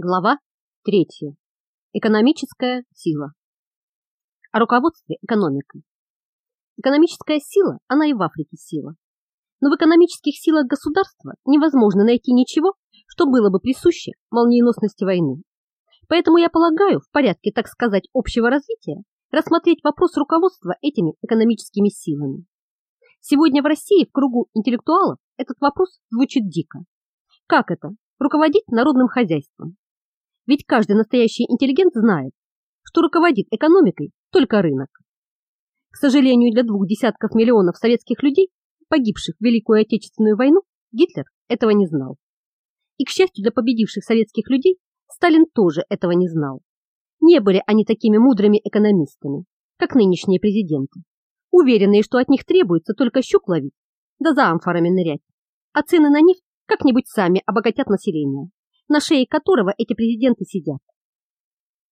Глава 3. Экономическая сила. О руководстве экономикой. Экономическая сила, она и в Африке сила. Но в экономических силах государства невозможно найти ничего, что было бы присуще молниеносности войны. Поэтому я полагаю, в порядке, так сказать, общего развития, рассмотреть вопрос руководства этими экономическими силами. Сегодня в России в кругу интеллектуалов этот вопрос звучит дико. Как это? Руководить народным хозяйством. Ведь каждый настоящий интеллигент знает, что руководит экономикой только рынок. К сожалению, для двух десятков миллионов советских людей, погибших в Великую Отечественную войну, Гитлер этого не знал. И, к счастью для победивших советских людей, Сталин тоже этого не знал. Не были они такими мудрыми экономистами, как нынешние президенты, уверенные, что от них требуется только щук ловить, да за амфорами нырять, а цены на нефть как-нибудь сами обогатят население на шее которого эти президенты сидят.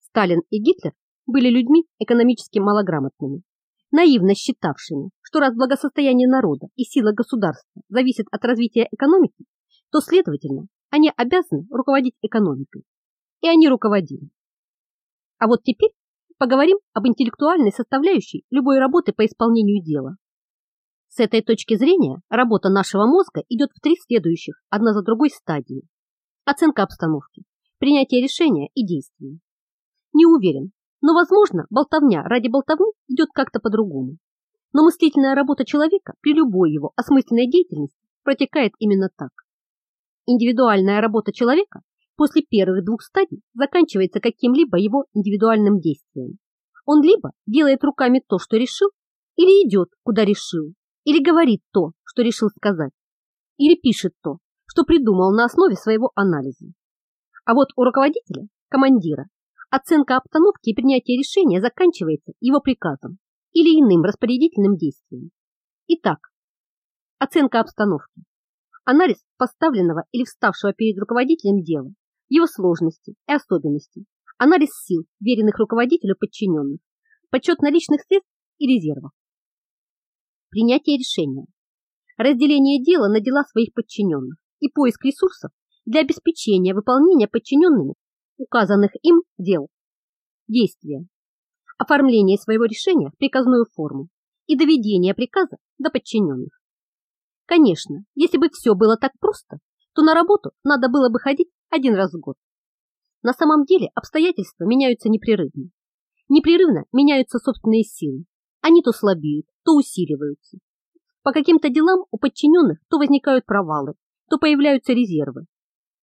Сталин и Гитлер были людьми экономически малограмотными, наивно считавшими, что раз благосостояние народа и сила государства зависят от развития экономики, то, следовательно, они обязаны руководить экономикой. И они руководили. А вот теперь поговорим об интеллектуальной составляющей любой работы по исполнению дела. С этой точки зрения работа нашего мозга идет в три следующих, одна за другой стадии оценка обстановки, принятие решения и действия. Не уверен, но, возможно, болтовня ради болтовни идет как-то по-другому. Но мыслительная работа человека при любой его осмысленной деятельности протекает именно так. Индивидуальная работа человека после первых двух стадий заканчивается каким-либо его индивидуальным действием. Он либо делает руками то, что решил, или идет, куда решил, или говорит то, что решил сказать, или пишет то, что придумал на основе своего анализа. А вот у руководителя, командира, оценка обстановки и принятие решения заканчивается его приказом или иным распорядительным действием. Итак, оценка обстановки. Анализ поставленного или вставшего перед руководителем дела, его сложности и особенностей, анализ сил, веренных руководителю подчиненных, подсчет наличных средств и резервов. Принятие решения. Разделение дела на дела своих подчиненных и поиск ресурсов для обеспечения выполнения подчиненными указанных им дел. Действия. Оформление своего решения в приказную форму и доведение приказа до подчиненных. Конечно, если бы все было так просто, то на работу надо было бы ходить один раз в год. На самом деле обстоятельства меняются непрерывно. Непрерывно меняются собственные силы. Они то слабеют, то усиливаются. По каким-то делам у подчиненных то возникают провалы, то появляются резервы.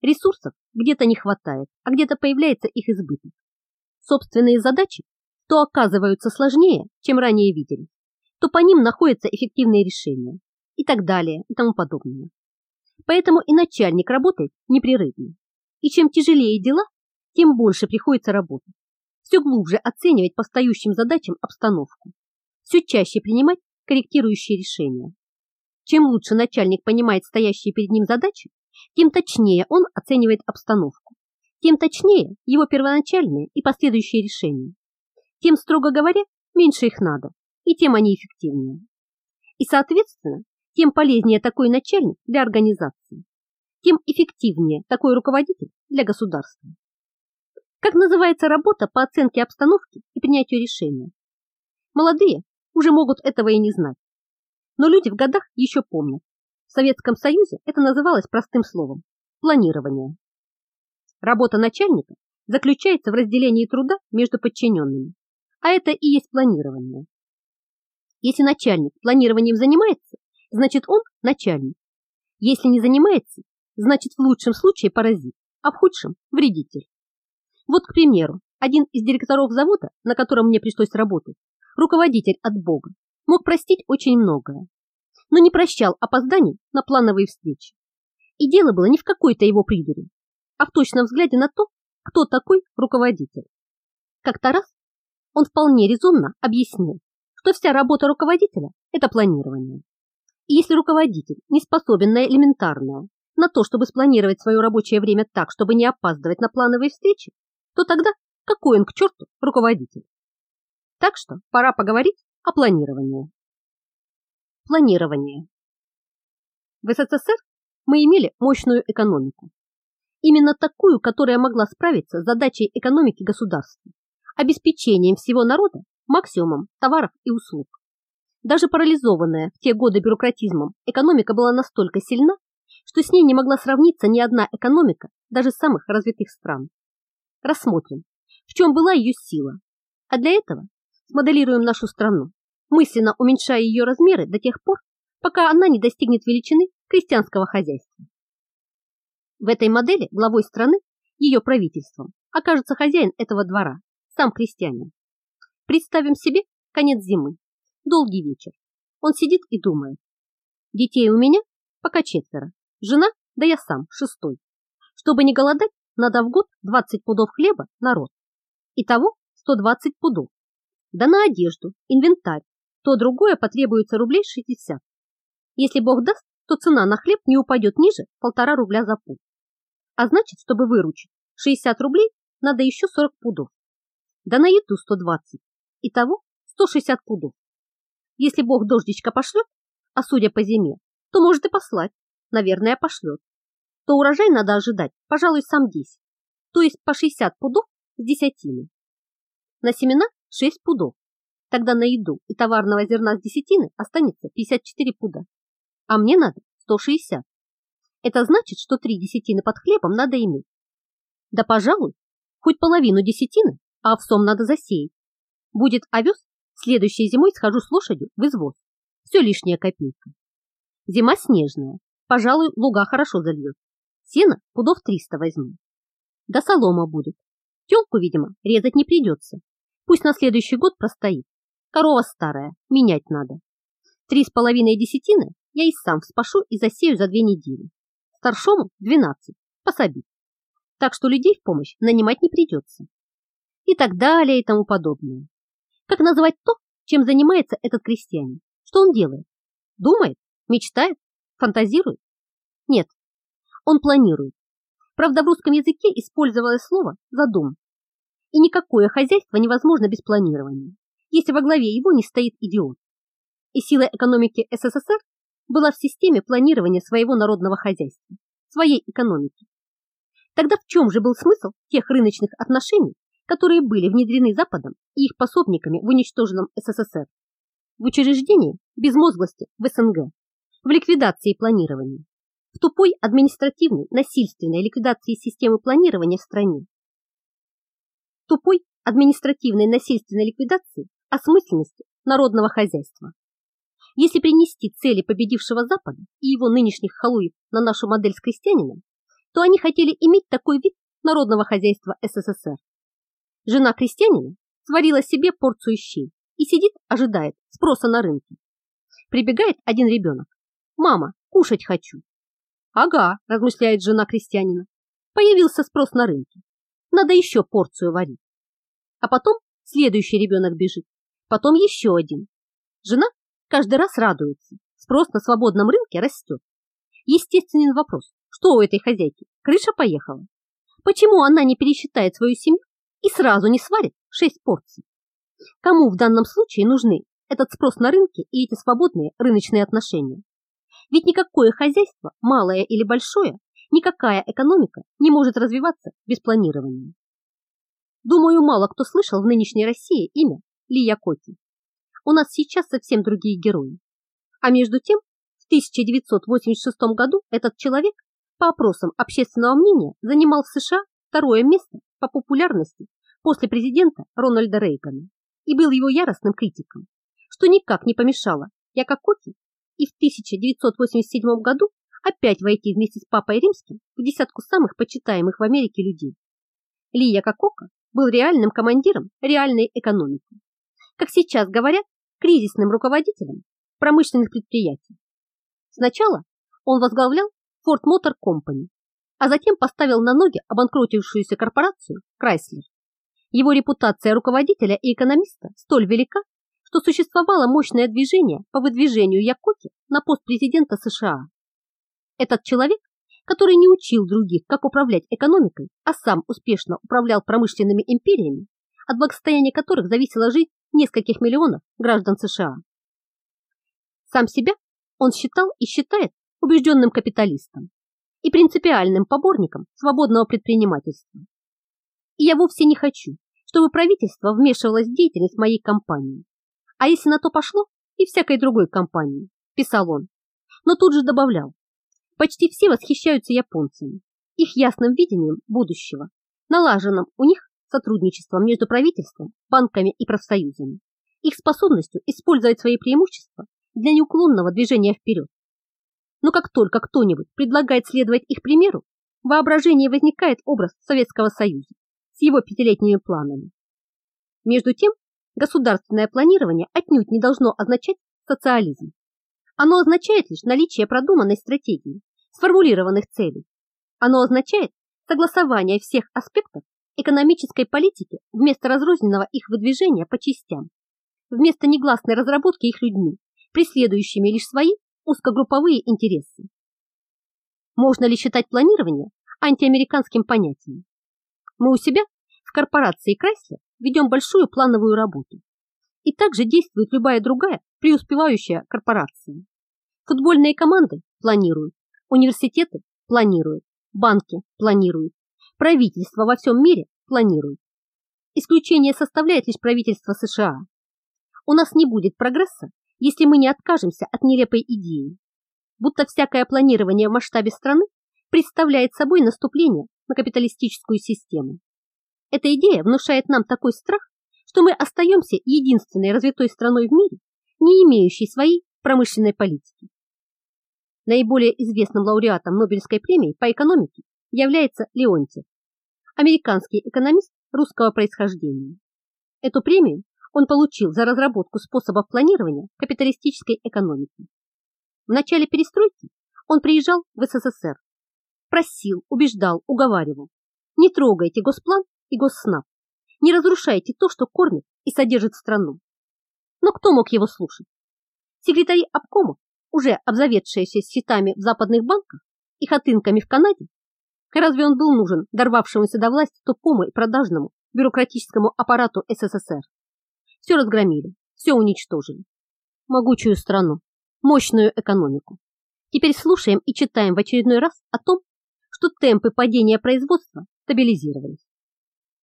Ресурсов где-то не хватает, а где-то появляется их избыток. Собственные задачи то оказываются сложнее, чем ранее видели, то по ним находятся эффективные решения и так далее и тому подобное. Поэтому и начальник работает непрерывно. И чем тяжелее дела, тем больше приходится работать. Все глубже оценивать по стоящим задачам обстановку. Все чаще принимать корректирующие решения. Чем лучше начальник понимает стоящие перед ним задачи, тем точнее он оценивает обстановку, тем точнее его первоначальные и последующие решения. Тем, строго говоря, меньше их надо, и тем они эффективнее. И, соответственно, тем полезнее такой начальник для организации, тем эффективнее такой руководитель для государства. Как называется работа по оценке обстановки и принятию решения? Молодые уже могут этого и не знать. Но люди в годах еще помнят. В Советском Союзе это называлось простым словом – планирование. Работа начальника заключается в разделении труда между подчиненными, а это и есть планирование. Если начальник планированием занимается, значит он начальник. Если не занимается, значит в лучшем случае паразит, а в худшем – вредитель. Вот, к примеру, один из директоров завода, на котором мне пришлось работать, руководитель от Бога, мог простить очень многое, но не прощал опозданий на плановые встречи. И дело было не в какой-то его придуре, а в точном взгляде на то, кто такой руководитель. Как-то раз он вполне резонно объяснил, что вся работа руководителя – это планирование. И если руководитель не способен на элементарное, на то, чтобы спланировать свое рабочее время так, чтобы не опаздывать на плановые встречи, то тогда какой он к черту руководитель? Так что пора поговорить о планировании. Планирование. В СССР мы имели мощную экономику. Именно такую, которая могла справиться с задачей экономики государства, обеспечением всего народа максимумом товаров и услуг. Даже парализованная в те годы бюрократизмом, экономика была настолько сильна, что с ней не могла сравниться ни одна экономика даже самых развитых стран. Рассмотрим, в чем была ее сила. А для этого смоделируем нашу страну, мысленно уменьшая ее размеры до тех пор, пока она не достигнет величины крестьянского хозяйства. В этой модели главой страны, ее правительством, окажется хозяин этого двора, сам крестьянин. Представим себе конец зимы, долгий вечер. Он сидит и думает. Детей у меня пока четверо, жена, да я сам, шестой. Чтобы не голодать, надо в год 20 пудов хлеба на рот. Итого 120 пудов. Да на одежду, инвентарь, то другое потребуется рублей 60. Если Бог даст, то цена на хлеб не упадет ниже полтора рубля за пуд. А значит, чтобы выручить 60 рублей, надо еще 40 пудов. Да на еду 120. Итого 160 пудов. Если Бог дождичка пошлет, а судя по зиме, то может и послать, наверное, пошлет, то урожай надо ожидать, пожалуй, сам 10, то есть по 60 пудов с десятины. На семена 6 пудов, тогда на еду и товарного зерна с десятины останется 54 пуда, а мне надо 160. Это значит, что три десятины под хлебом надо иметь. Да, пожалуй, хоть половину десятины, а овсом надо засеять. Будет овес, следующей зимой схожу с лошадью в извоз. Все лишняя копейка. Зима снежная, пожалуй, луга хорошо зальет. Сено пудов триста возьму. Да солома будет. Телку, видимо, резать не придется. Пусть на следующий год простоит. Корова старая, менять надо. Три с половиной десятины я и сам вспашу и засею за две недели. Старшому 12, пособить. Так что людей в помощь нанимать не придется. И так далее и тому подобное. Как назвать то, чем занимается этот крестьянин? Что он делает? Думает? Мечтает? Фантазирует? Нет, он планирует. Правда, в русском языке использовалось слово «задум». И никакое хозяйство невозможно без планирования, если во главе его не стоит идиот. И сила экономики СССР была в системе планирования своего народного хозяйства, своей экономики. Тогда в чем же был смысл тех рыночных отношений, которые были внедрены Западом и их пособниками в уничтоженном СССР? В учреждении безмозглости в СНГ, в ликвидации планирования, в тупой административной насильственной ликвидации системы планирования в стране. Тупой административной насильственной ликвидации осмысленности народного хозяйства. Если принести цели победившего Запада и его нынешних халуев на нашу модель с крестьянином, то они хотели иметь такой вид народного хозяйства СССР. Жена крестьянина сварила себе порцию щей и сидит, ожидает спроса на рынке. Прибегает один ребенок. «Мама, кушать хочу». «Ага», – размышляет жена крестьянина. «Появился спрос на рынке. Надо еще порцию варить». А потом следующий ребенок бежит, потом еще один. Жена каждый раз радуется. Спрос на свободном рынке растет. Естественный вопрос, что у этой хозяйки? Крыша поехала? Почему она не пересчитает свою семью и сразу не сварит шесть порций? Кому в данном случае нужны этот спрос на рынке и эти свободные рыночные отношения? Ведь никакое хозяйство, малое или большое, никакая экономика не может развиваться без планирования. Думаю, мало кто слышал в нынешней России имя Лия Коти. У нас сейчас совсем другие герои. А между тем, в 1986 году этот человек по опросам общественного мнения занимал в США второе место по популярности после президента Рональда Рейгана и был его яростным критиком, что никак не помешало Якокоти и в 1987 году опять войти вместе с Папой Римским в десятку самых почитаемых в Америке людей. Ли Якокока был реальным командиром реальной экономики. Как сейчас говорят, кризисным руководителем промышленных предприятий. Сначала он возглавлял Ford Motor Company, а затем поставил на ноги обанкротившуюся корпорацию Chrysler. Его репутация руководителя и экономиста столь велика, что существовало мощное движение по выдвижению Якоти на пост президента США. Этот человек, который не учил других, как управлять экономикой, а сам успешно управлял промышленными империями, от благосостояния которых зависела жизнь нескольких миллионов граждан США. Сам себя он считал и считает убежденным капиталистом. и принципиальным поборником свободного предпринимательства. И я вовсе не хочу, чтобы правительство вмешивалось в деятельность моей компании. А если на то пошло, и всякой другой компании, писал он. Но тут же добавлял, почти все восхищаются японцами, их ясным видением будущего, налаженным у них сотрудничеством между правительством, банками и профсоюзами, их способностью использовать свои преимущества для неуклонного движения вперед. Но как только кто-нибудь предлагает следовать их примеру, в воображении возникает образ Советского Союза с его пятилетними планами. Между тем, государственное планирование отнюдь не должно означать социализм. Оно означает лишь наличие продуманной стратегии, сформулированных целей. Оно означает согласование всех аспектов экономической политики вместо разрозненного их выдвижения по частям, вместо негласной разработки их людьми, преследующими лишь свои узкогрупповые интересы. Можно ли считать планирование антиамериканским понятием? Мы у себя в корпорации Крайслер ведем большую плановую работу. И также действует любая другая преуспевающая корпорация. Футбольные команды планируют, университеты планируют, банки планируют, правительство во всем мире планирует. Исключение составляет лишь правительство США. У нас не будет прогресса, если мы не откажемся от нелепой идеи, будто всякое планирование в масштабе страны представляет собой наступление на капиталистическую систему. Эта идея внушает нам такой страх, что мы остаемся единственной развитой страной в мире, не имеющей своей промышленной политики. Наиболее известным лауреатом Нобелевской премии по экономике является Леонтьев, американский экономист русского происхождения. Эту премию он получил за разработку способов планирования капиталистической экономики. В начале перестройки он приезжал в СССР, просил, убеждал, уговаривал. Не трогайте Госплан и Госснаб, не разрушайте то, что кормит и содержит страну. Но кто мог его слушать? Секретари обкома, уже обзаведшиеся счетами в западных банках и хатынками в Канаде, разве он был нужен дорвавшемуся до власти тупому и продажному бюрократическому аппарату СССР? Все разгромили, все уничтожили. Могучую страну, мощную экономику. Теперь слушаем и читаем в очередной раз о том, что темпы падения производства стабилизировались.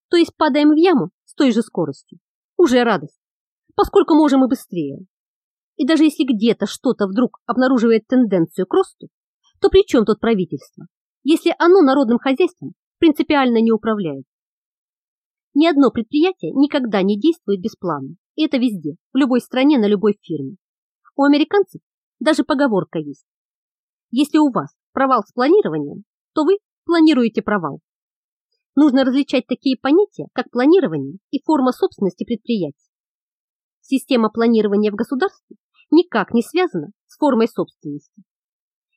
То есть падаем в яму с той же скоростью. Уже радость, поскольку можем и быстрее. И даже если где-то что-то вдруг обнаруживает тенденцию к росту, то при чем тут правительство, если оно народным хозяйством принципиально не управляет? Ни одно предприятие никогда не действует без плана. И это везде, в любой стране, на любой фирме. У американцев даже поговорка есть. Если у вас провал с планированием, то вы планируете провал. Нужно различать такие понятия, как планирование и форма собственности предприятий. Система планирования в государстве никак не связана с формой собственности.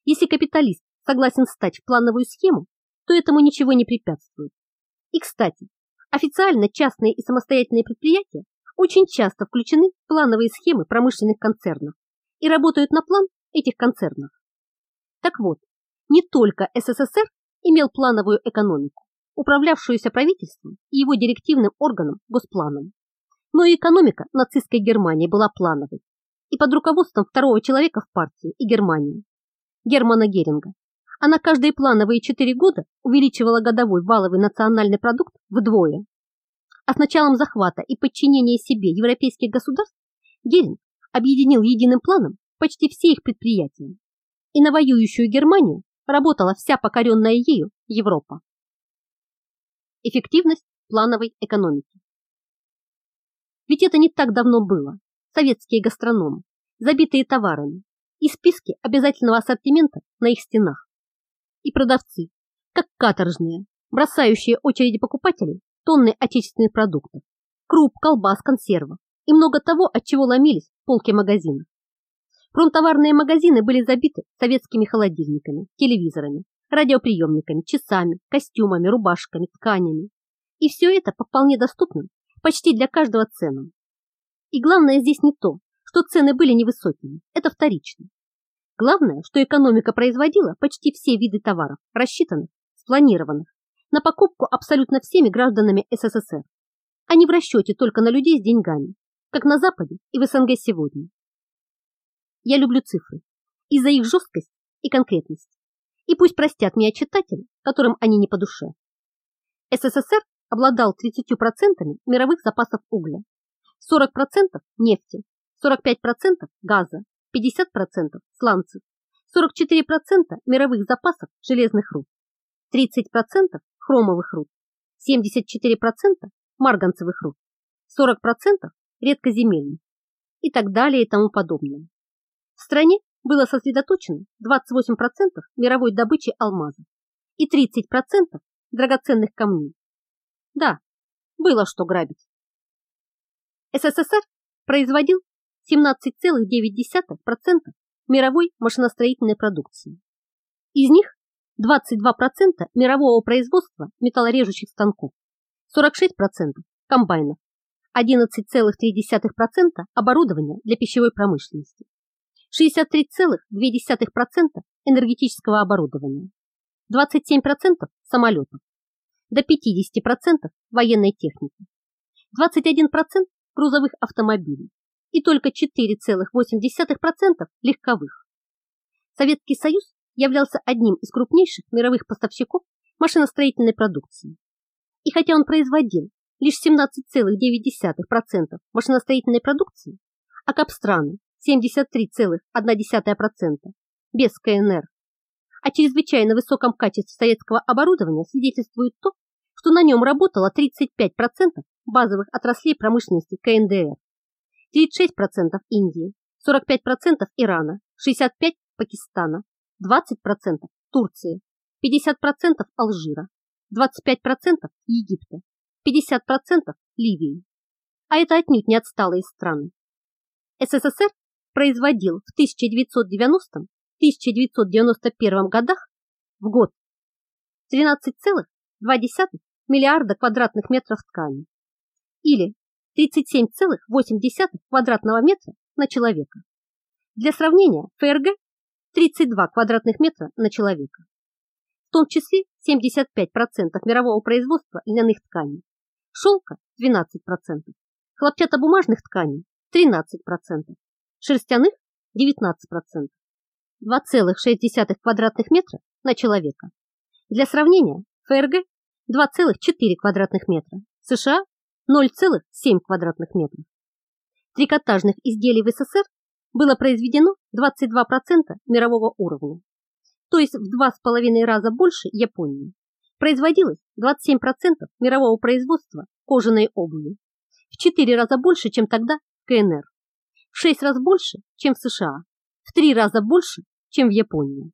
Если капиталист согласен стать в плановую схему, то этому ничего не препятствует. И, кстати, Официально частные и самостоятельные предприятия очень часто включены в плановые схемы промышленных концернов и работают на план этих концернов. Так вот, не только СССР имел плановую экономику, управлявшуюся правительством и его директивным органом Госпланом, но и экономика нацистской Германии была плановой и под руководством второго человека в партии и Германии, Германа Геринга, она каждые плановые четыре года увеличивала годовой валовый национальный продукт вдвое. А с началом захвата и подчинения себе европейских государств Геринг объединил единым планом почти все их предприятия. И на воюющую Германию работала вся покоренная ею Европа. Эффективность плановой экономики. Ведь это не так давно было. Советские гастрономы, забитые товарами, и списки обязательного ассортимента на их стенах и продавцы, как каторжные, бросающие очереди покупателей тонны отечественных продуктов, круп, колбас, консервов и много того, от чего ломились полки магазинов. Промтоварные магазины были забиты советскими холодильниками, телевизорами, радиоприемниками, часами, костюмами, рубашками, тканями. И все это по вполне доступным почти для каждого ценам. И главное здесь не то, что цены были невысокими, это вторично. Главное, что экономика производила почти все виды товаров, рассчитанных, спланированных, на покупку абсолютно всеми гражданами СССР, а не в расчете только на людей с деньгами, как на Западе и в СНГ сегодня. Я люблю цифры из-за их жесткость и конкретность. И пусть простят меня читатели, которым они не по душе. СССР обладал 30% мировых запасов угля, 40% нефти, 45% газа, 50% сланцев, 44% мировых запасов железных руд, 30% хромовых руд, 74% марганцевых руд, 40% редкоземельных и так далее и тому подобное. В стране было сосредоточено 28% мировой добычи алмазов и 30% драгоценных камней. Да, было что грабить. СССР производил 17,9% мировой машиностроительной продукции. Из них 22% мирового производства металлорежущих станков, 46% комбайнов, 11,3% оборудования для пищевой промышленности, 63,2% энергетического оборудования, 27% самолетов, до 50% военной техники, 21% грузовых автомобилей и только 4,8% легковых. Советский Союз являлся одним из крупнейших мировых поставщиков машиностроительной продукции. И хотя он производил лишь 17,9% машиностроительной продукции, а капстраны 73,1% без КНР, о чрезвычайно высоком качестве советского оборудования свидетельствует то, что на нем работало 35% базовых отраслей промышленности КНДР, 36% Индии, 45% Ирана, 65% Пакистана, 20% Турции, 50% Алжира, 25% Египта, 50% Ливии. А это отнюдь не отсталые страны. СССР производил в 1990-1991 годах в год 13,2 миллиарда квадратных метров ткани или 37,8 квадратного метра на человека. Для сравнения, ФРГ 32 квадратных метра на человека. В том числе 75% мирового производства льняных тканей, шелка 12%, хлопчатобумажных тканей 13%, шерстяных 19%, 2,6 квадратных метра на человека. Для сравнения, ФРГ 2,4 квадратных метра, США 0,7 квадратных метров. Трикотажных изделий в СССР было произведено 22% мирового уровня, то есть в 2,5 раза больше Японии. Производилось 27% мирового производства кожаной обуви, в 4 раза больше, чем тогда в КНР, в 6 раз больше, чем в США, в 3 раза больше, чем в Японии.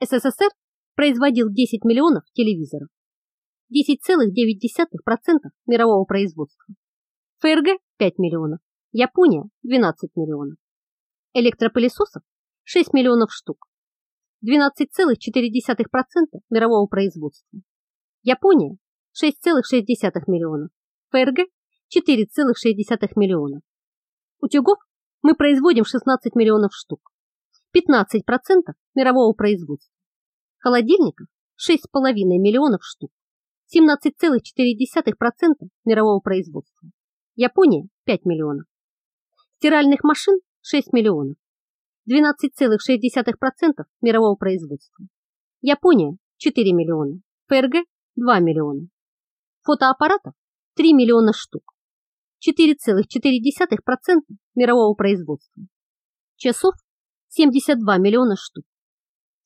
СССР производил 10 миллионов телевизоров, 10,9% мирового производства, ФРГ 5 миллионов, Япония 12 миллионов. Электропылесосов 6 миллионов штук, 12,4% мирового производства. Япония 6,6 миллионов, ФРГ 4,6 миллионов. Утюгов мы производим 16 миллионов штук, 15% мирового производства. Холодильников 6,5 миллионов штук, 17,4% мирового производства. Япония 5 миллионов. Стиральных машин 6 миллионов. 12,6% мирового производства. Япония 4 миллиона. ФРГ 2 миллиона. Фотоаппаратов 3 миллиона штук. 4,4% мирового производства. Часов 72 миллиона штук.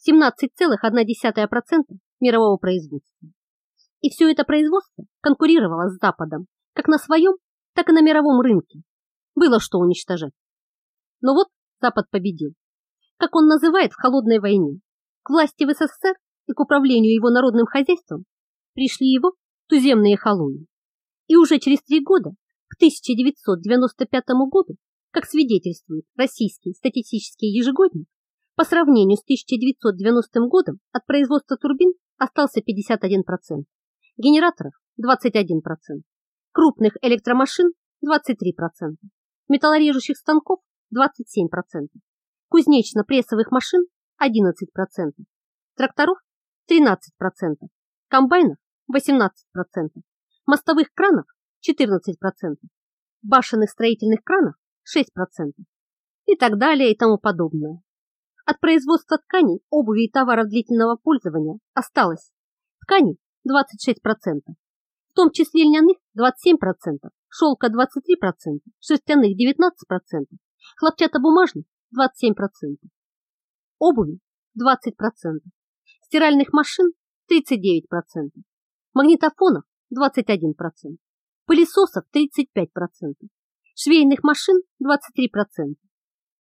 17,1% мирового производства. И все это производство конкурировало с Западом как на своем, так и на мировом рынке. Было что уничтожать. Но вот Запад победил. Как он называет в холодной войне, к власти в СССР и к управлению его народным хозяйством пришли его туземные халуи. И уже через три года, к 1995 году, как свидетельствует российский статистический ежегодник, по сравнению с 1990 годом от производства турбин остался 51%, генераторов 21%, крупных электромашин 23%, металлорежущих станков 27%, кузнечно-прессовых машин 11%, тракторов 13%, комбайнов 18%, мостовых кранов 14%, башенных строительных кранов 6% и так далее и тому подобное. От производства тканей, обуви и товаров длительного пользования осталось тканей 26%, в том числе льняных 27%, шелка 23%, шерстяных 19%, хлопчатобумажных 27%, обуви 20%, стиральных машин 39%, магнитофонов 21%, пылесосов 35%, швейных машин 23%,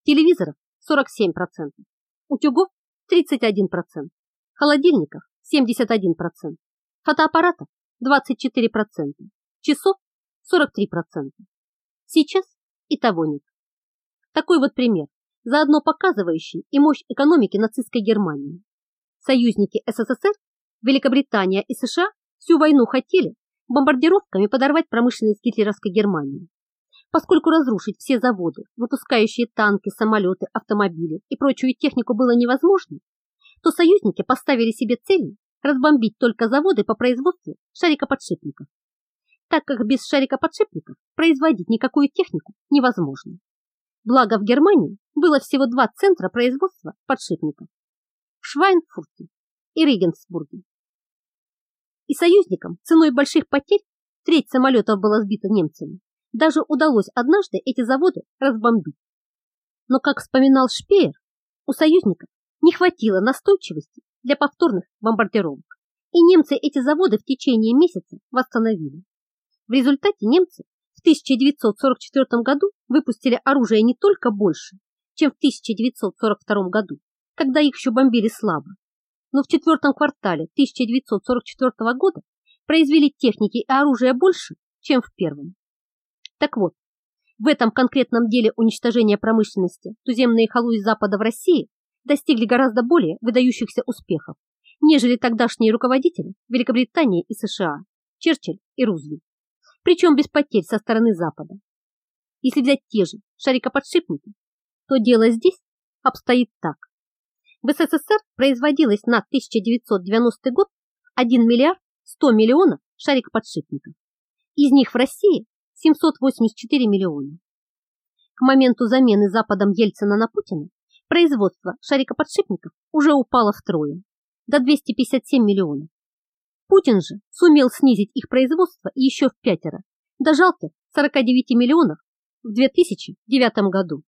телевизоров 47%, утюгов 31%, холодильников 71%, фотоаппаратов 24%, часов 43%. Сейчас и того нет. Такой вот пример, заодно показывающий и мощь экономики нацистской Германии. Союзники СССР, Великобритания и США всю войну хотели бомбардировками подорвать промышленность гитлеровской Германии. Поскольку разрушить все заводы, выпускающие танки, самолеты, автомобили и прочую технику было невозможно, то союзники поставили себе целью разбомбить только заводы по производству шарикоподшипников, так как без шарикоподшипников производить никакую технику невозможно. Благо в Германии было всего два центра производства подшипников – в Швайнфурте и Регенсбурге. И союзникам ценой больших потерь треть самолетов была сбита немцами даже удалось однажды эти заводы разбомбить. Но, как вспоминал Шпеер, у союзников не хватило настойчивости для повторных бомбардировок, и немцы эти заводы в течение месяца восстановили. В результате немцы в 1944 году выпустили оружие не только больше, чем в 1942 году, когда их еще бомбили слабо, но в четвертом квартале 1944 года произвели техники и оружия больше, чем в первом. Так вот, в этом конкретном деле уничтожения промышленности туземные халуи Запада в России достигли гораздо более выдающихся успехов, нежели тогдашние руководители Великобритании и США, Черчилль и Рузвельт, причем без потерь со стороны Запада. Если взять те же шарикоподшипники, то дело здесь обстоит так. В СССР производилось на 1990 год 1 миллиард 100 миллионов шарикоподшипников. Из них в России 784 миллиона. К моменту замены Западом Ельцина на Путина производство шарикоподшипников уже упало втрое, до 257 миллионов. Путин же сумел снизить их производство еще в пятеро, до жалких 49 миллионов в 2009 году.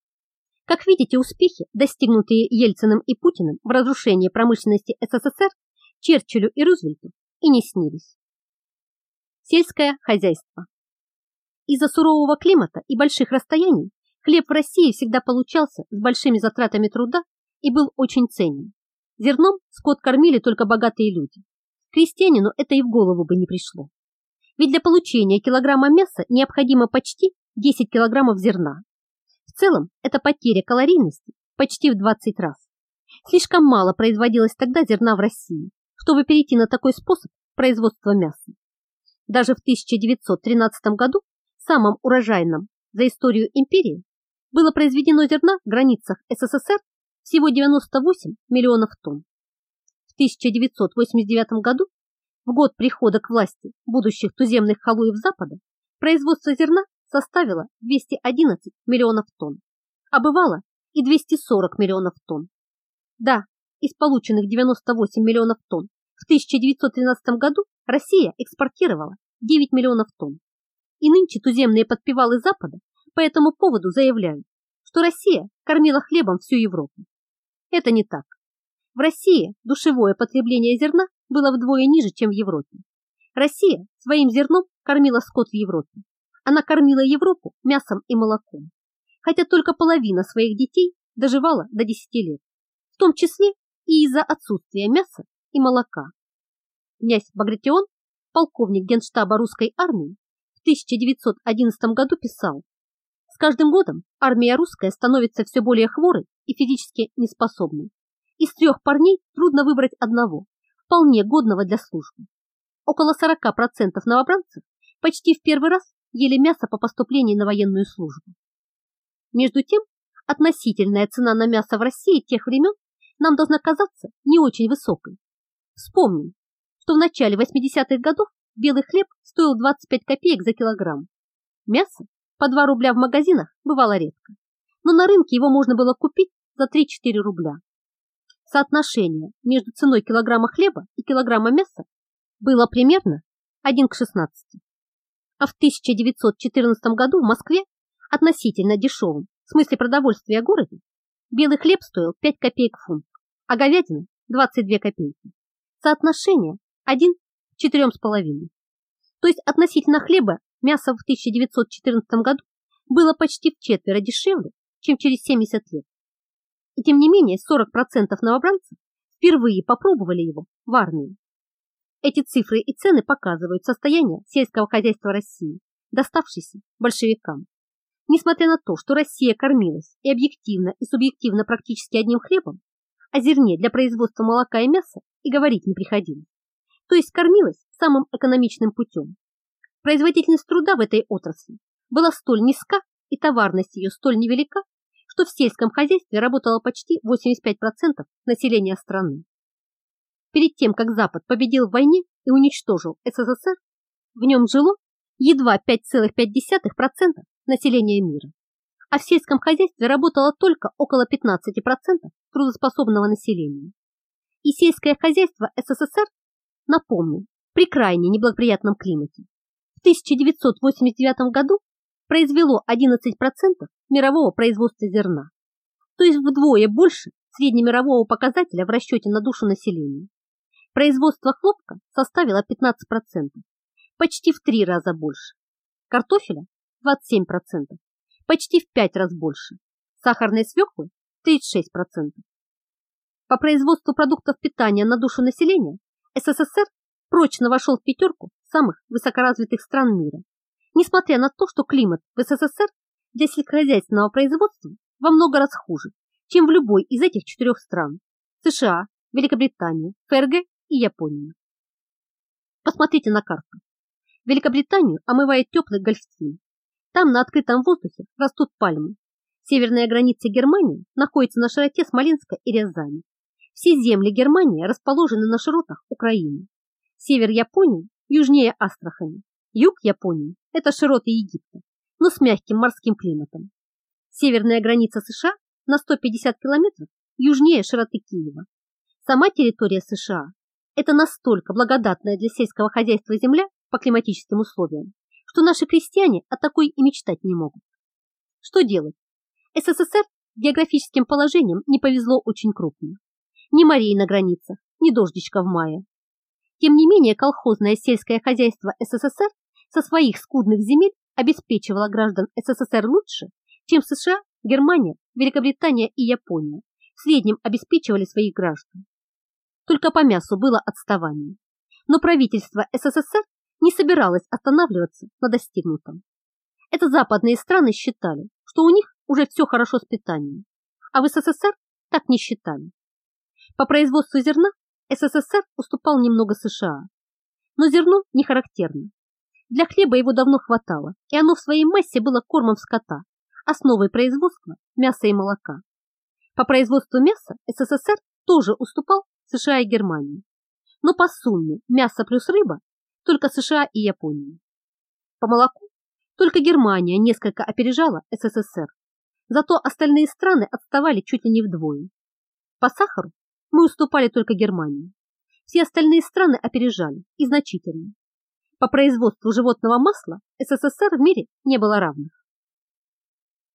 Как видите, успехи, достигнутые Ельциным и Путиным в разрушении промышленности СССР, Черчиллю и Рузвельту и не снились. Сельское хозяйство. Из-за сурового климата и больших расстояний хлеб в России всегда получался с большими затратами труда и был очень ценен. Зерном скот кормили только богатые люди. Крестьянину это и в голову бы не пришло. Ведь для получения килограмма мяса необходимо почти 10 килограммов зерна. В целом это потеря калорийности почти в 20 раз. Слишком мало производилось тогда зерна в России, чтобы перейти на такой способ производства мяса. Даже в 1913 году самом урожайном за историю империи, было произведено зерна в границах СССР всего 98 миллионов тонн. В 1989 году, в год прихода к власти будущих туземных халуев Запада, производство зерна составило 211 миллионов тонн, а бывало и 240 миллионов тонн. Да, из полученных 98 миллионов тонн в 1913 году Россия экспортировала 9 миллионов тонн и нынче туземные подпевалы Запада по этому поводу заявляют, что Россия кормила хлебом всю Европу. Это не так. В России душевое потребление зерна было вдвое ниже, чем в Европе. Россия своим зерном кормила скот в Европе. Она кормила Европу мясом и молоком. Хотя только половина своих детей доживала до 10 лет, в том числе и из-за отсутствия мяса и молока. Князь Багратион, полковник генштаба русской армии, в 1911 году писал, «С каждым годом армия русская становится все более хворой и физически неспособной. Из трех парней трудно выбрать одного, вполне годного для службы. Около 40% новобранцев почти в первый раз ели мясо по поступлении на военную службу. Между тем, относительная цена на мясо в России тех времен нам должна казаться не очень высокой. Вспомним, что в начале 80-х годов белый хлеб стоил 25 копеек за килограмм. Мясо по 2 рубля в магазинах бывало редко, но на рынке его можно было купить за 3-4 рубля. соотношение между ценой килограмма хлеба и килограмма мяса было примерно 1 к 16. А в 1914 году в Москве относительно дешевом, в смысле продовольствия городе, белый хлеб стоил 5 копеек фунт, а говядина 22 копейки. Соотношение 1 к 4,5. То есть относительно хлеба мясо в 1914 году было почти в четверо дешевле, чем через 70 лет. И тем не менее 40% новобранцев впервые попробовали его в армии. Эти цифры и цены показывают состояние сельского хозяйства России, доставшееся большевикам. Несмотря на то, что Россия кормилась и объективно, и субъективно практически одним хлебом, о зерне для производства молока и мяса и говорить не приходилось. То есть кормилась самым экономичным путем. Производительность труда в этой отрасли была столь низка и товарность ее столь невелика, что в сельском хозяйстве работало почти 85% населения страны. Перед тем, как Запад победил в войне и уничтожил СССР, в нем жило едва 5,5% населения мира, а в сельском хозяйстве работало только около 15% трудоспособного населения. И сельское хозяйство СССР, напомню, при крайне неблагоприятном климате, 1989 году произвело 11% мирового производства зерна, то есть вдвое больше среднемирового показателя в расчете на душу населения. Производство хлопка составило 15%, почти в три раза больше. Картофеля 27%, почти в пять раз больше. Сахарной свеклы 36%. По производству продуктов питания на душу населения СССР прочно вошел в пятерку самых высокоразвитых стран мира, несмотря на то, что климат в СССР для сельскохозяйственного производства во много раз хуже, чем в любой из этих четырех стран – США, Великобритания, ФРГ и Японию. Посмотрите на карту. Великобританию омывает теплый гольфстрим. Там на открытом воздухе растут пальмы. Северная граница Германии находится на широте Смоленска и Рязани. Все земли Германии расположены на широтах Украины. Север Японии южнее Астрахани. Юг Японии – это широты Египта, но с мягким морским климатом. Северная граница США на 150 километров южнее широты Киева. Сама территория США это настолько благодатная для сельского хозяйства земля по климатическим условиям, что наши крестьяне о такой и мечтать не могут. Что делать? СССР географическим положением не повезло очень крупно. Ни морей на границах, ни дождичка в мае. Тем не менее, колхозное сельское хозяйство СССР со своих скудных земель обеспечивало граждан СССР лучше, чем США, Германия, Великобритания и Япония в среднем обеспечивали своих граждан только по мясу было отставание. Но правительство СССР не собиралось останавливаться на достигнутом. Это западные страны считали, что у них уже все хорошо с питанием, а в СССР так не считали. По производству зерна СССР уступал немного США, но зерно не характерно. Для хлеба его давно хватало, и оно в своей массе было кормом скота, основой производства мяса и молока. По производству мяса СССР тоже уступал США и Германии. Но по сумме мясо плюс рыба только США и Япония. По молоку только Германия несколько опережала СССР, зато остальные страны отставали чуть ли не вдвое. По сахару мы уступали только Германии. Все остальные страны опережали и значительно. По производству животного масла СССР в мире не было равных.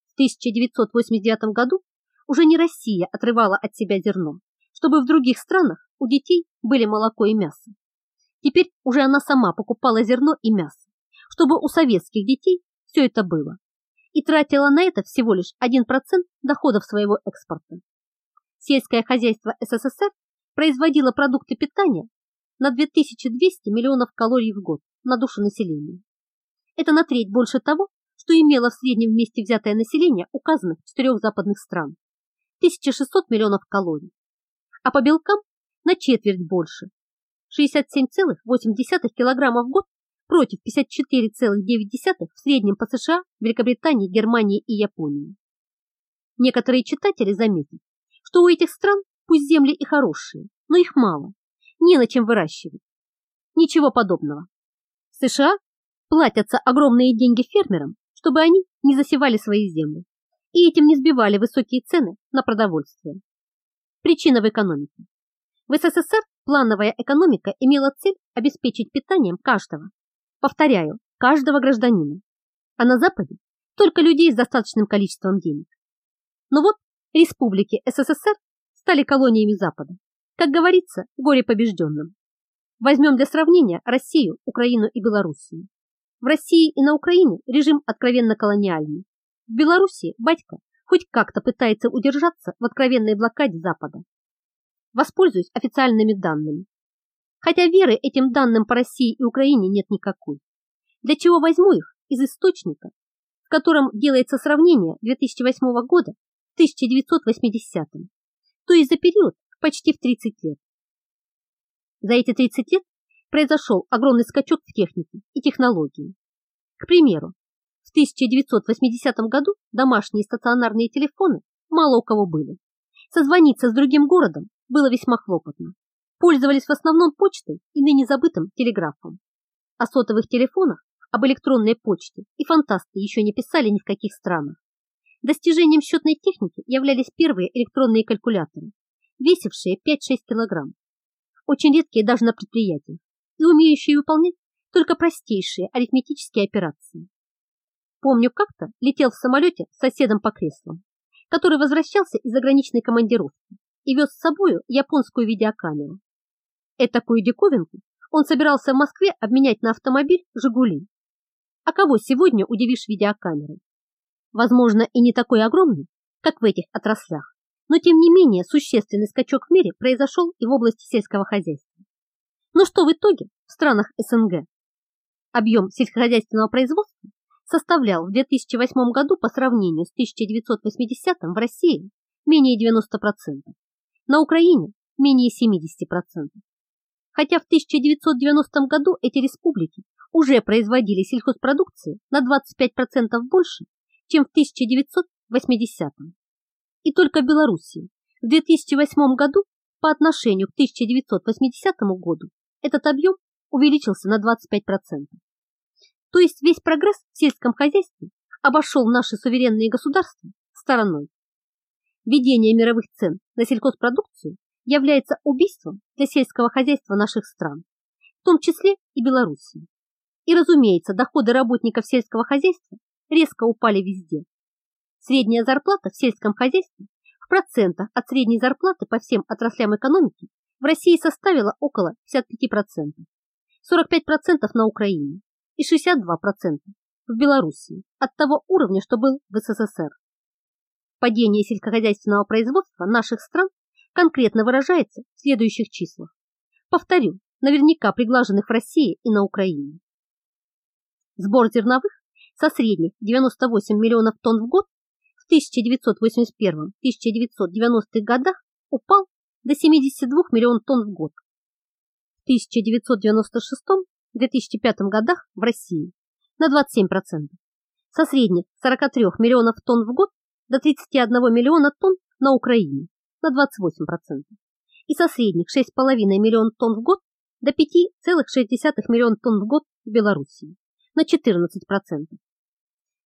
В 1989 году уже не Россия отрывала от себя зерно, чтобы в других странах у детей были молоко и мясо. Теперь уже она сама покупала зерно и мясо, чтобы у советских детей все это было, и тратила на это всего лишь 1% доходов своего экспорта. Сельское хозяйство СССР производило продукты питания на 2200 миллионов калорий в год на душу населения. Это на треть больше того, что имело в среднем вместе взятое население указанных четырех западных стран. 1600 миллионов калорий а по белкам на четверть больше. 67,8 кг в год против 54,9 в среднем по США, Великобритании, Германии и Японии. Некоторые читатели заметят, что у этих стран пусть земли и хорошие, но их мало, не на чем выращивать. Ничего подобного. В США платятся огромные деньги фермерам, чтобы они не засевали свои земли и этим не сбивали высокие цены на продовольствие. Причина в экономике. В СССР плановая экономика имела цель обеспечить питанием каждого. Повторяю, каждого гражданина. А на Западе только людей с достаточным количеством денег. Но вот республики СССР стали колониями Запада. Как говорится, горе побежденным. Возьмем для сравнения Россию, Украину и Белоруссию. В России и на Украине режим откровенно колониальный. В Белоруссии батька хоть как-то пытается удержаться в откровенной блокаде Запада. Воспользуюсь официальными данными. Хотя веры этим данным по России и Украине нет никакой. Для чего возьму их из источника, в котором делается сравнение 2008 года с 1980, то есть за период почти в 30 лет. За эти 30 лет произошел огромный скачок в технике и технологии. К примеру, в 1980 году домашние стационарные телефоны мало у кого были. Созвониться с другим городом было весьма хлопотно. Пользовались в основном почтой и ныне забытым телеграфом. О сотовых телефонах, об электронной почте и фантасты еще не писали ни в каких странах. Достижением счетной техники являлись первые электронные калькуляторы, весившие 5-6 килограмм. Очень редкие даже на предприятиях и умеющие выполнять только простейшие арифметические операции. Помню, как-то летел в самолете с соседом по креслам, который возвращался из заграничной командировки и вез с собою японскую видеокамеру. Этакую диковинку он собирался в Москве обменять на автомобиль «Жигули». А кого сегодня удивишь видеокамерой? Возможно, и не такой огромный, как в этих отраслях, но тем не менее существенный скачок в мире произошел и в области сельского хозяйства. Но что в итоге в странах СНГ? Объем сельскохозяйственного производства составлял в 2008 году по сравнению с 1980 в России менее 90%, на Украине менее 70%. Хотя в 1990 году эти республики уже производили сельхозпродукции на 25% больше, чем в 1980. И только в Белоруссии в 2008 году по отношению к 1980 году этот объем увеличился на 25%. То есть весь прогресс в сельском хозяйстве обошел наши суверенные государства стороной. Введение мировых цен на сельхозпродукцию является убийством для сельского хозяйства наших стран, в том числе и Белоруссии. И, разумеется, доходы работников сельского хозяйства резко упали везде. Средняя зарплата в сельском хозяйстве в процентах от средней зарплаты по всем отраслям экономики в России составила около 55%, 45% на Украине и 62% в Белоруссии от того уровня, что был в СССР. Падение сельскохозяйственного производства наших стран конкретно выражается в следующих числах. Повторю, наверняка приглаженных в России и на Украине. Сбор зерновых со средних 98 миллионов тонн в год в 1981-1990 годах упал до 72 миллионов тонн в год. В 1996-2005 годах в России на 27%, со средних 43 миллионов тонн в год до 31 миллиона тонн на Украине на 28% и со средних 6,5 миллион тонн в год до 5,6 миллиона тонн в год в Белоруссии на 14%.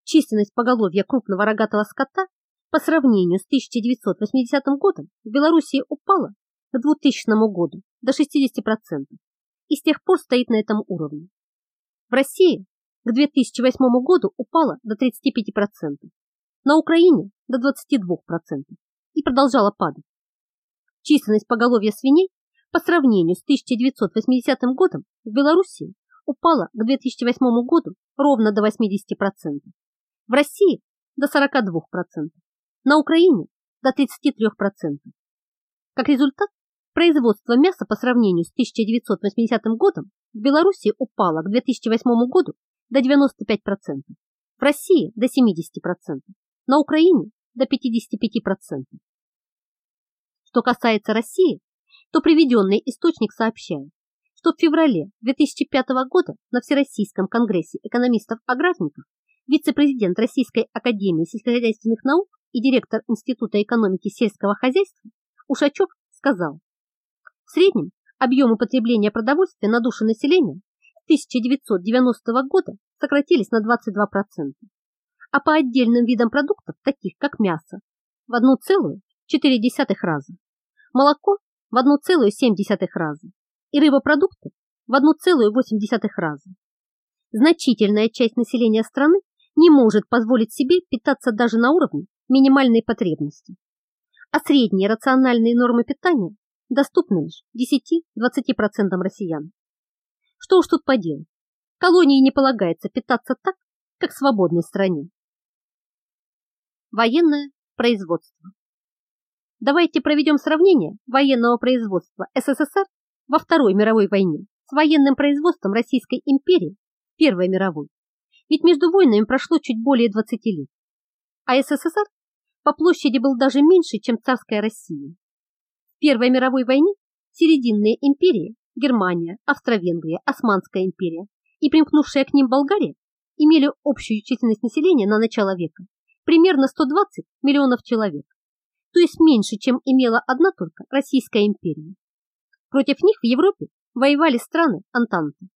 Численность поголовья крупного рогатого скота по сравнению с 1980 годом в Белоруссии упала к 2000 году до 60% и с тех пор стоит на этом уровне. В России к 2008 году упала до 35%, на Украине до 22% и продолжала падать. Численность поголовья свиней по сравнению с 1980 годом в Белоруссии упала к 2008 году ровно до 80%, в России до 42%, на Украине до 33%. Как результат, производство мяса по сравнению с 1980 годом в Беларуси упало к 2008 году до 95%, в России до 70%, на Украине до 55%. Что касается России, то приведенный источник сообщает, что в феврале 2005 года на Всероссийском конгрессе экономистов-аграрников вице-президент Российской академии сельскохозяйственных наук и директор Института экономики сельского хозяйства Ушачев сказал, в среднем объемы потребления продовольствия на душу населения с 1990 года сократились на 22%, а по отдельным видам продуктов, таких как мясо, в 1,4 раза. молоко в 1,7 раза и рыбопродукты в 1,8 раза. Значительная часть населения страны не может позволить себе питаться даже на уровне минимальной потребности. А средние рациональные нормы питания доступны лишь 10-20% россиян. Что уж тут поделать, колонии не полагается питаться так, как в свободной стране. Военное производство. Давайте проведем сравнение военного производства СССР во Второй мировой войне с военным производством Российской империи Первой мировой. Ведь между войнами прошло чуть более 20 лет. А СССР по площади был даже меньше, чем царская Россия. В Первой мировой войне серединные империи Германия, Австро-Венгрия, Османская империя и примкнувшая к ним Болгария имели общую численность населения на начало века примерно 120 миллионов человек, то есть меньше, чем имела одна только Российская империя. Против них в Европе воевали страны Антанты.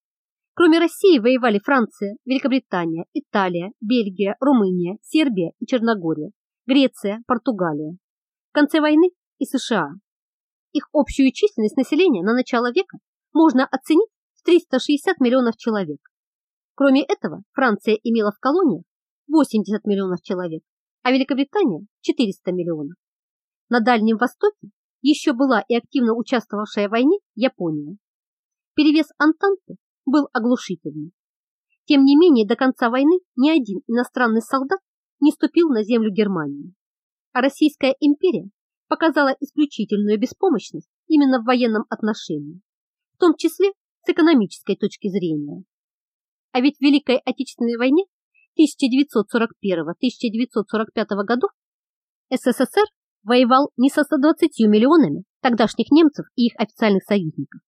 Кроме России воевали Франция, Великобритания, Италия, Бельгия, Румыния, Сербия и Черногория, Греция, Португалия. В конце войны и США. Их общую численность населения на начало века можно оценить в 360 миллионов человек. Кроме этого, Франция имела в колониях 80 миллионов человек, а Великобритания – 400 миллионов. На Дальнем Востоке еще была и активно участвовавшая в войне Япония. Перевес Антанты был оглушительный. Тем не менее, до конца войны ни один иностранный солдат не ступил на землю Германии. А Российская империя показала исключительную беспомощность именно в военном отношении, в том числе с экономической точки зрения. А ведь в Великой Отечественной войне 1941-1945 годов СССР воевал не со 120 миллионами тогдашних немцев и их официальных союзников.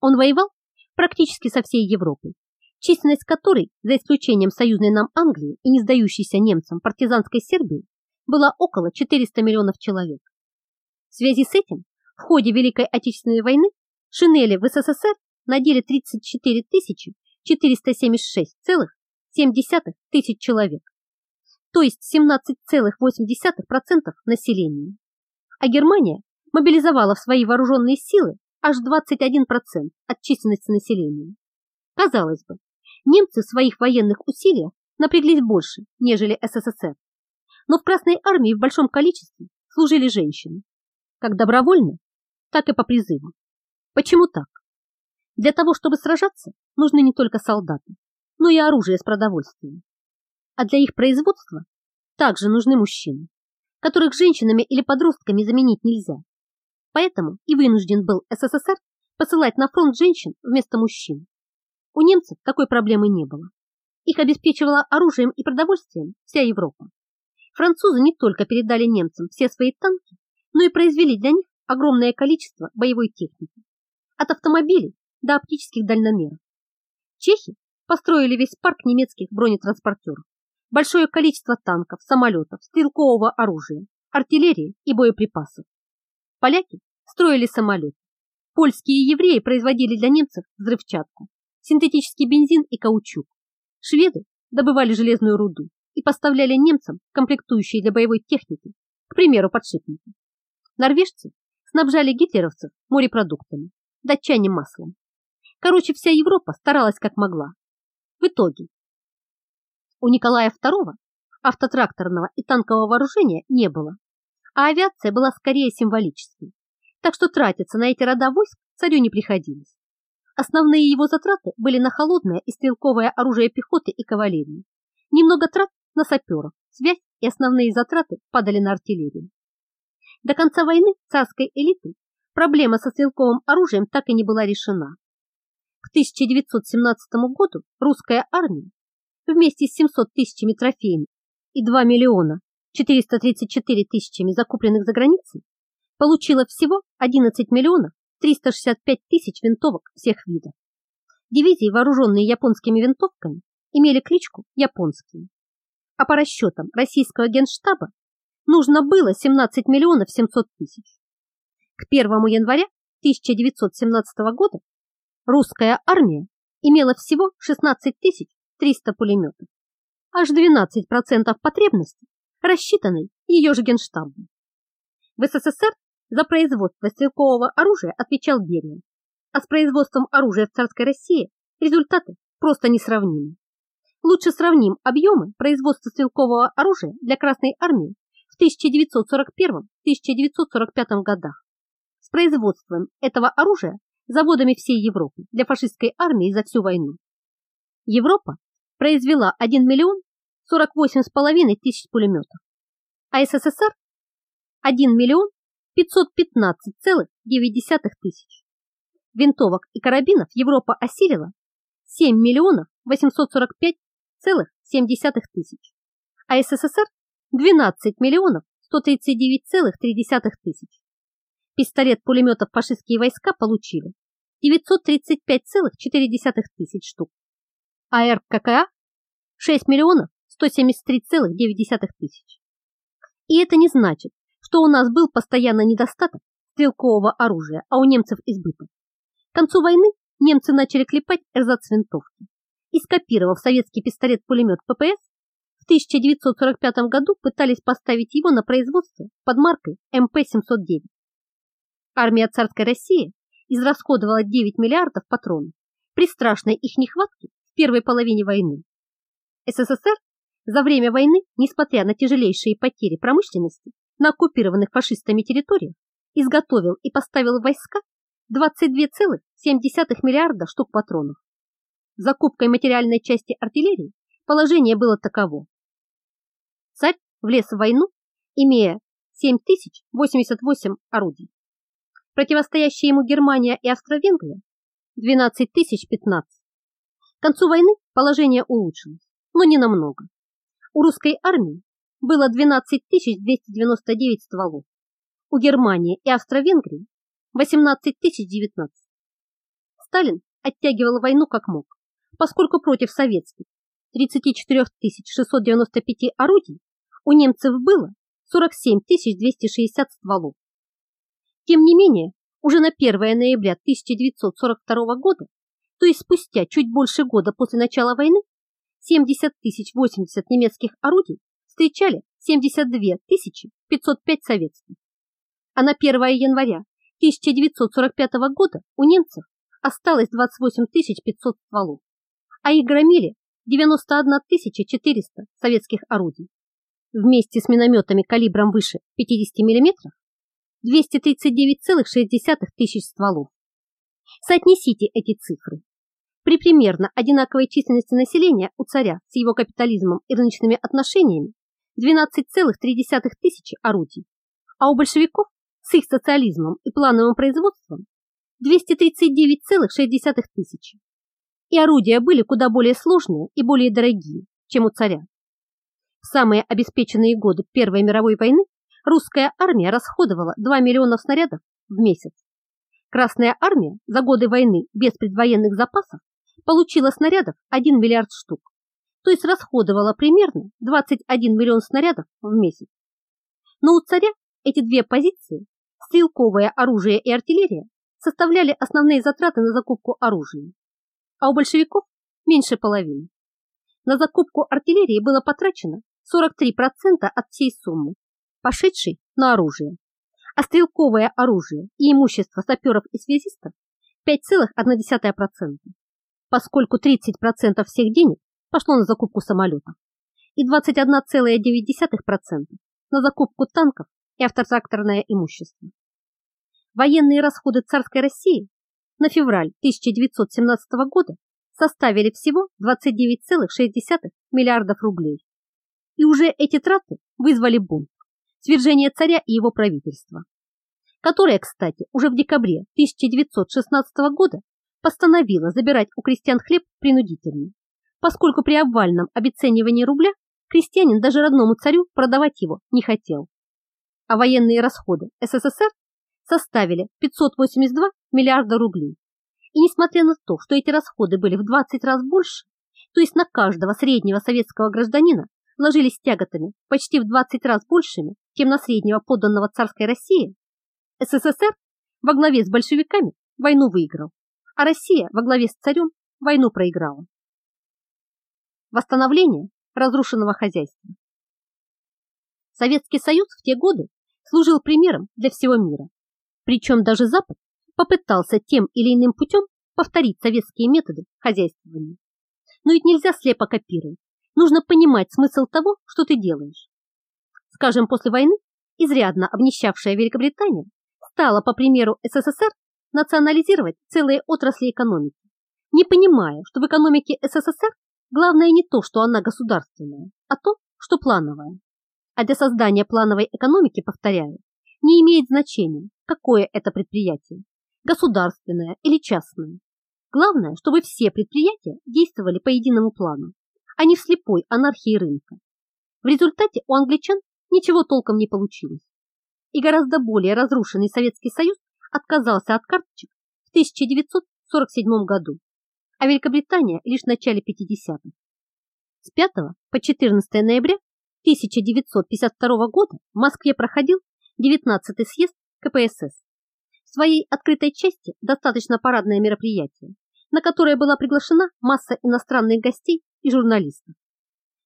Он воевал практически со всей Европой, численность которой, за исключением союзной нам Англии и не сдающейся немцам партизанской Сербии, была около 400 миллионов человек. В связи с этим в ходе Великой Отечественной войны шинели в СССР надели 34 476,7 тысяч человек, то есть 17,8% населения. А Германия мобилизовала в свои вооруженные силы аж 21% от численности населения. Казалось бы, немцы в своих военных усилиях напряглись больше, нежели СССР. Но в Красной армии в большом количестве служили женщины, как добровольно, так и по призыву. Почему так? Для того, чтобы сражаться, нужны не только солдаты, но и оружие с продовольствием а для их производства также нужны мужчины, которых женщинами или подростками заменить нельзя. Поэтому и вынужден был СССР посылать на фронт женщин вместо мужчин. У немцев такой проблемы не было. Их обеспечивала оружием и продовольствием вся Европа. Французы не только передали немцам все свои танки, но и произвели для них огромное количество боевой техники. От автомобилей до оптических дальномеров. Чехи построили весь парк немецких бронетранспортеров большое количество танков, самолетов, стрелкового оружия, артиллерии и боеприпасов. Поляки строили самолеты. Польские евреи производили для немцев взрывчатку, синтетический бензин и каучук. Шведы добывали железную руду и поставляли немцам комплектующие для боевой техники, к примеру, подшипники. Норвежцы снабжали гитлеровцев морепродуктами, датчане маслом. Короче, вся Европа старалась как могла. В итоге у Николая II автотракторного и танкового вооружения не было, а авиация была скорее символической, так что тратиться на эти рода войск царю не приходилось. Основные его затраты были на холодное и стрелковое оружие пехоты и кавалерии, немного трат на саперов, связь и основные затраты падали на артиллерию. До конца войны царской элиты проблема со стрелковым оружием так и не была решена. К 1917 году русская армия вместе с 700 тысячами трофеями и 2 миллиона 434 тысячами закупленных за границей, получила всего 11 миллионов 365 тысяч винтовок всех видов. Дивизии, вооруженные японскими винтовками, имели кличку «Японские». А по расчетам российского генштаба нужно было 17 миллионов 700 тысяч. К 1 января 1917 года русская армия имела всего 16 тысяч 300 пулеметов. Аж 12% потребности, рассчитанной ее же генштабом. В СССР за производство стрелкового оружия отвечал Берия, а с производством оружия в царской России результаты просто несравнимы. Лучше сравним объемы производства стрелкового оружия для Красной Армии в 1941-1945 годах с производством этого оружия заводами всей Европы для фашистской армии за всю войну. Европа произвела 1 миллион 48,5 тысяч пулеметов, а СССР 1 миллион 515,9 тысяч. Винтовок и карабинов Европа осилила 7 миллионов 845,7 тысяч, а СССР 12 миллионов 139,3 тысяч. Пистолет-пулеметов фашистские войска получили 935,4 тысяч штук, а РККА 6 миллионов 173,9 тысяч. И это не значит, что у нас был постоянно недостаток стрелкового оружия, а у немцев избыток. К концу войны немцы начали клепать эрзац-винтовки и, скопировав советский пистолет-пулемет ППС, в 1945 году пытались поставить его на производство под маркой МП-709. Армия царской России израсходовала 9 миллиардов патронов при страшной их нехватке в первой половине войны. СССР за время войны, несмотря на тяжелейшие потери промышленности на оккупированных фашистами территориях, изготовил и поставил войска 22,7 миллиарда штук патронов. Закупкой материальной части артиллерии положение было таково. Царь влез в войну, имея 7088 орудий. Противостоящие ему Германия и Австро-Венгрия 12 015. К концу войны положение улучшилось, но не намного. У русской армии было 12 299 стволов, у Германии и Австро-Венгрии 18 019. Сталин оттягивал войну как мог, поскольку против советских 34 695 орудий у немцев было 47 260 стволов. Тем не менее, уже на 1 ноября 1942 года, то есть спустя чуть больше года после начала войны, 70 тысяч 80 немецких орудий встречали 72 505 советских. А на 1 января 1945 года у немцев осталось 28 500 стволов, а их громили 91 400 советских орудий. Вместе с минометами калибром выше 50 мм 239,6 тысяч стволов. Соотнесите эти цифры. При примерно одинаковой численности населения у царя с его капитализмом и рыночными отношениями 12,3 тысячи орудий, а у большевиков с их социализмом и плановым производством 239,6 тысячи. И орудия были куда более сложные и более дорогие, чем у царя. В самые обеспеченные годы Первой мировой войны русская армия расходовала 2 миллиона снарядов в месяц. Красная армия за годы войны без предвоенных запасов получила снарядов 1 миллиард штук, то есть расходовала примерно 21 миллион снарядов в месяц. Но у царя эти две позиции, стрелковое оружие и артиллерия, составляли основные затраты на закупку оружия, а у большевиков меньше половины. На закупку артиллерии было потрачено 43% от всей суммы, пошедшей на оружие, а стрелковое оружие и имущество саперов и связистов 5,1%, поскольку 30% всех денег пошло на закупку самолетов и 21,9% на закупку танков и автотракторное имущество. Военные расходы царской России на февраль 1917 года составили всего 29,6 миллиардов рублей. И уже эти траты вызвали бунт свержение царя и его правительства, которое, кстати, уже в декабре 1916 года постановило забирать у крестьян хлеб принудительно, поскольку при обвальном обесценивании рубля крестьянин даже родному царю продавать его не хотел. А военные расходы СССР составили 582 миллиарда рублей. И несмотря на то, что эти расходы были в 20 раз больше, то есть на каждого среднего советского гражданина ложились тяготами почти в 20 раз большими, чем на среднего подданного царской России, СССР во главе с большевиками войну выиграл, а Россия во главе с царем войну проиграла. Восстановление разрушенного хозяйства. Советский Союз в те годы служил примером для всего мира Причем даже Запад попытался тем или иным путем повторить советские методы хозяйствования. Но ведь нельзя слепо копировать. Нужно понимать смысл того, что ты делаешь. Скажем, после войны изрядно обнищавшая Великобритания стала, по примеру СССР, национализировать целые отрасли экономики, не понимая, что в экономике СССР главное не то, что она государственная, а то, что плановая. А для создания плановой экономики, повторяю, не имеет значения, какое это предприятие, государственное или частное. Главное, чтобы все предприятия действовали по единому плану, а не в слепой анархии рынка. В результате у англичан ничего толком не получилось. И гораздо более разрушенный Советский Союз отказался от карточек в 1947 году, а Великобритания лишь в начале 50-х. С 5 по 14 ноября 1952 года в Москве проходил 19-й съезд КПСС. В своей открытой части достаточно парадное мероприятие, на которое была приглашена масса иностранных гостей и журналистов.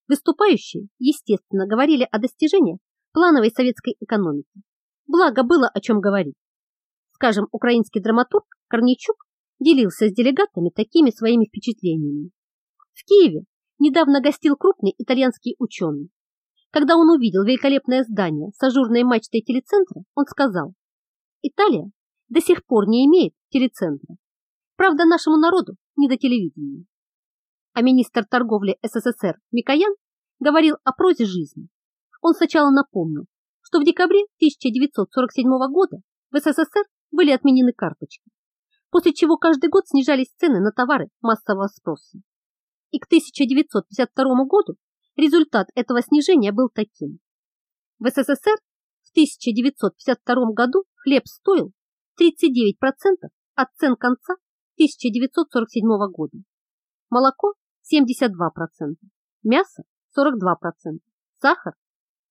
Выступающие, естественно, говорили о достижениях плановой советской экономики. Благо было о чем говорить. Скажем, украинский драматург Корничук делился с делегатами такими своими впечатлениями. В Киеве недавно гостил крупный итальянский ученый. Когда он увидел великолепное здание с ажурной мачтой телецентра, он сказал, Италия до сих пор не имеет телецентра. Правда, нашему народу не до телевидения. А министр торговли СССР Микоян говорил о прозе жизни. Он сначала напомнил, что в декабре 1947 года в СССР были отменены карточки, после чего каждый год снижались цены на товары массового спроса. И к 1952 году результат этого снижения был таким. В СССР в 1952 году хлеб стоил 39% от цен конца 1947 года. Молоко 72%, мясо 42%, сахар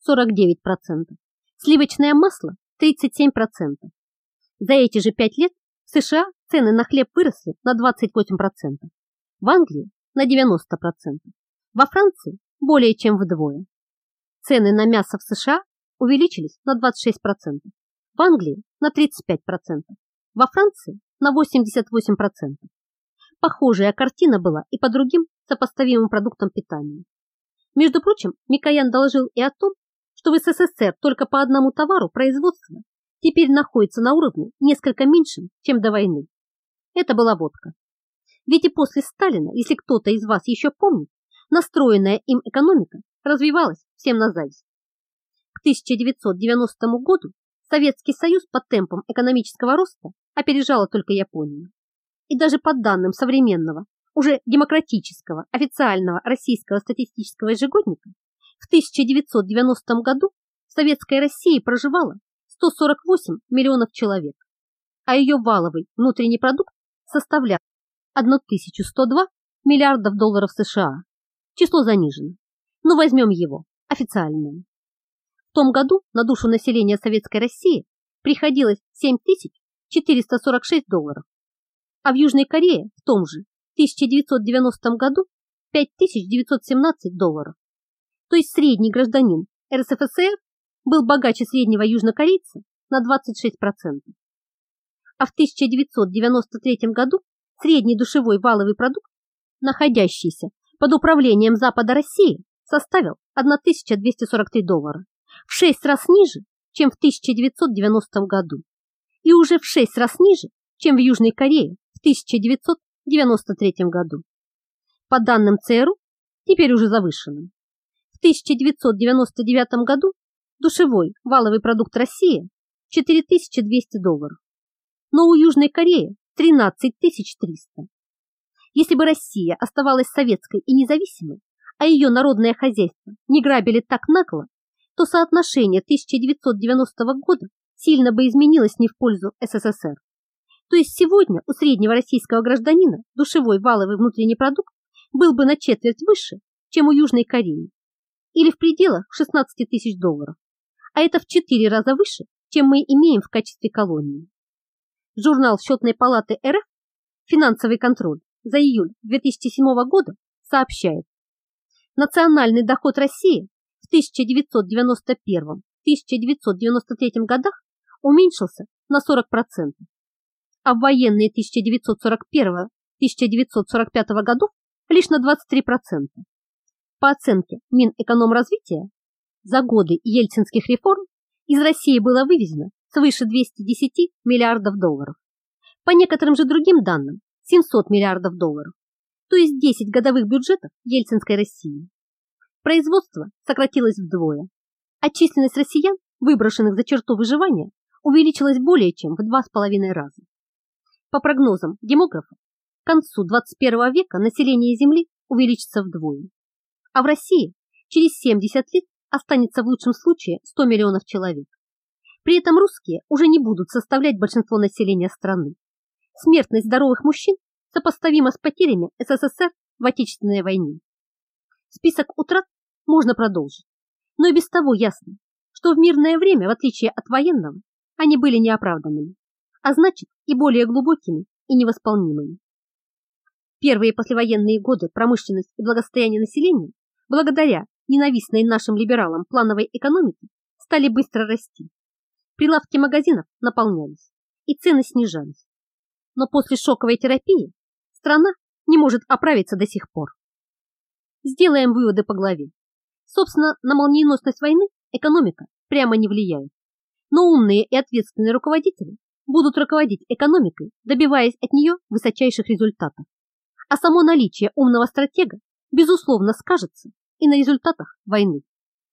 49%, сливочное масло 37%. За эти же 5 лет в США цены на хлеб выросли на 28%, в Англии на 90%, во Франции более чем вдвое. Цены на мясо в США увеличились на 26%, в Англии на 35%, во Франции на 88%. Похожая картина была и по другим сопоставимым продуктам питания. Между прочим, Микоян доложил и о том, что в СССР только по одному товару производство теперь находится на уровне несколько меньшем, чем до войны. Это была водка. Ведь и после Сталина, если кто-то из вас еще помнит, настроенная им экономика развивалась всем на зависть. К 1990 году Советский Союз по темпам экономического роста опережала только Японию. И даже по данным современного, уже демократического, официального российского статистического ежегодника, в 1990 году в Советской России проживало 148 миллионов человек, а ее валовый внутренний продукт составлял 1102 миллиардов долларов США. Число занижено, но возьмем его, официальное. В том году на душу населения Советской России приходилось 7446 долларов, а в Южной Корее в том же 1990 году 5917 долларов. То есть средний гражданин РСФСР был богаче среднего южнокорейца на 26%. А в 1993 году средний душевой валовый продукт, находящийся под управлением Запада России, составил 1243 доллара, в 6 раз ниже, чем в 1990 году, и уже в 6 раз ниже, чем в Южной Корее в 1993 году. По данным ЦРУ, теперь уже завышенным, в 1999 году душевой валовый продукт России 4200 долларов, но у Южной Кореи 13300. Если бы Россия оставалась советской и независимой, а ее народное хозяйство не грабили так нагло, то соотношение 1990 года сильно бы изменилось не в пользу СССР. То есть сегодня у среднего российского гражданина душевой валовый внутренний продукт был бы на четверть выше, чем у Южной Кореи, или в пределах 16 тысяч долларов, а это в 4 раза выше, чем мы имеем в качестве колонии. Журнал Счетной палаты РФ «Финансовый контроль» за июль 2007 года сообщает, национальный доход России в 1991-1993 годах уменьшился на 40%, а в военные 1941-1945 годов лишь на 23%. По оценке Минэкономразвития, за годы ельцинских реформ из России было вывезено свыше 210 миллиардов долларов. По некоторым же другим данным, 700 миллиардов долларов, то есть 10 годовых бюджетов Ельцинской России. Производство сократилось вдвое, а численность россиян, выброшенных за черту выживания, увеличилась более чем в два с половиной раза. По прогнозам демографов, к концу 21 века население Земли увеличится вдвое, а в России через 70 лет останется в лучшем случае 100 миллионов человек. При этом русские уже не будут составлять большинство населения страны. Смертность здоровых мужчин сопоставима с потерями СССР в Отечественной войне. Список утрат можно продолжить, но и без того ясно, что в мирное время, в отличие от военного, они были неоправданными, а значит и более глубокими и невосполнимыми. Первые послевоенные годы промышленность и благосостояние населения, благодаря ненавистной нашим либералам плановой экономике, стали быстро расти. Прилавки магазинов наполнялись, и цены снижались. Но после шоковой терапии страна не может оправиться до сих пор. Сделаем выводы по главе. Собственно, на молниеносность войны экономика прямо не влияет. Но умные и ответственные руководители будут руководить экономикой, добиваясь от нее высочайших результатов. А само наличие умного стратега, безусловно, скажется и на результатах войны.